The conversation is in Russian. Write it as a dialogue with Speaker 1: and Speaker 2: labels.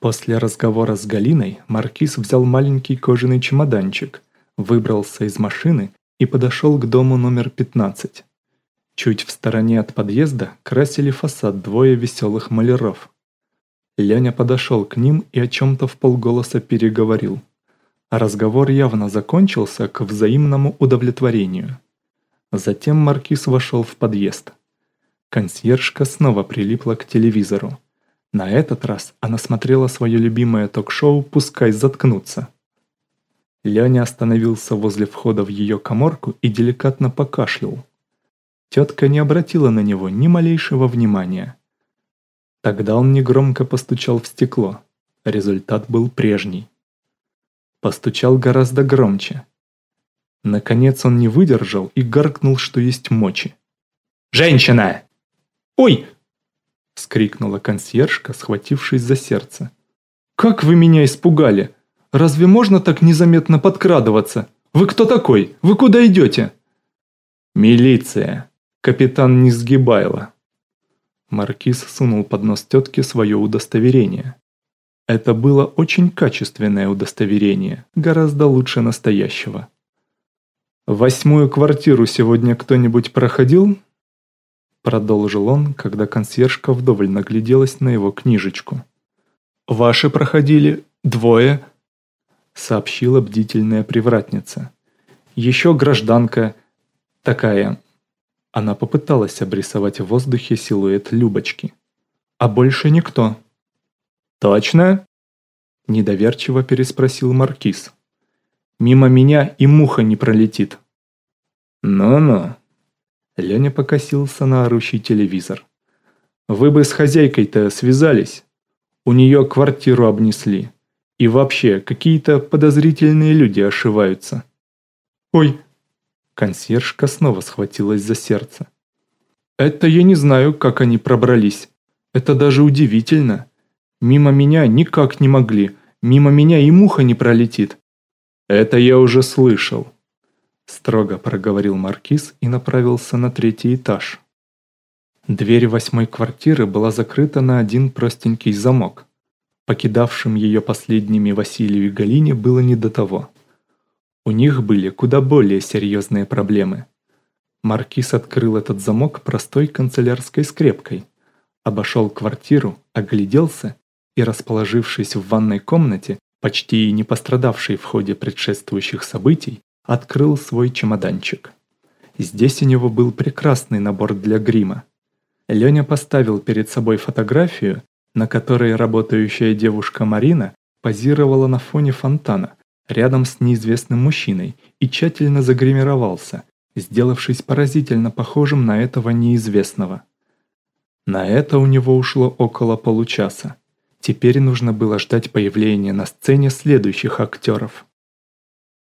Speaker 1: После разговора с Галиной Маркиз взял маленький кожаный чемоданчик, выбрался из машины и подошел к дому номер 15. Чуть в стороне от подъезда красили фасад двое веселых маляров. Леня подошел к ним и о чем-то в полголоса переговорил. Разговор явно закончился к взаимному удовлетворению. Затем Маркиз вошел в подъезд. Консьержка снова прилипла к телевизору. На этот раз она смотрела свое любимое ток-шоу «Пускай заткнутся». Леня остановился возле входа в ее коморку и деликатно покашлял. Тетка не обратила на него ни малейшего внимания. Тогда он негромко постучал в стекло. Результат был прежний. Постучал гораздо громче. Наконец он не выдержал и гаркнул, что есть мочи. «Женщина!» «Ой!» — скрикнула консьержка, схватившись за сердце. «Как вы меня испугали! Разве можно так незаметно подкрадываться? Вы кто такой? Вы куда идете?» «Милиция! Капитан Низгибайло!» Маркиз сунул под нос тетке свое удостоверение. Это было очень качественное удостоверение, гораздо лучше настоящего. «Восьмую квартиру сегодня кто-нибудь проходил?» Продолжил он, когда консьержка вдоволь нагляделась на его книжечку. «Ваши проходили? Двое?» Сообщила бдительная привратница. «Еще гражданка такая, она попыталась обрисовать в воздухе силуэт Любочки. «А больше никто». «Точно?» Недоверчиво переспросил Маркиз. «Мимо меня и муха не пролетит». «Ну-ну». Леня покосился на орущий телевизор. «Вы бы с хозяйкой-то связались. У нее квартиру обнесли. И вообще, какие-то подозрительные люди ошиваются». «Ой, Консьержка снова схватилась за сердце. «Это я не знаю, как они пробрались. Это даже удивительно. Мимо меня никак не могли. Мимо меня и муха не пролетит». «Это я уже слышал», – строго проговорил Маркиз и направился на третий этаж. Дверь восьмой квартиры была закрыта на один простенький замок. Покидавшим ее последними Василию и Галине было не до того. У них были куда более серьезные проблемы. Маркиз открыл этот замок простой канцелярской скрепкой, обошел квартиру, огляделся и, расположившись в ванной комнате, почти не пострадавшей в ходе предшествующих событий, открыл свой чемоданчик. Здесь у него был прекрасный набор для грима. Леня поставил перед собой фотографию, на которой работающая девушка Марина позировала на фоне фонтана, рядом с неизвестным мужчиной и тщательно загримировался, сделавшись поразительно похожим на этого неизвестного. На это у него ушло около получаса. Теперь нужно было ждать появления на сцене следующих актеров –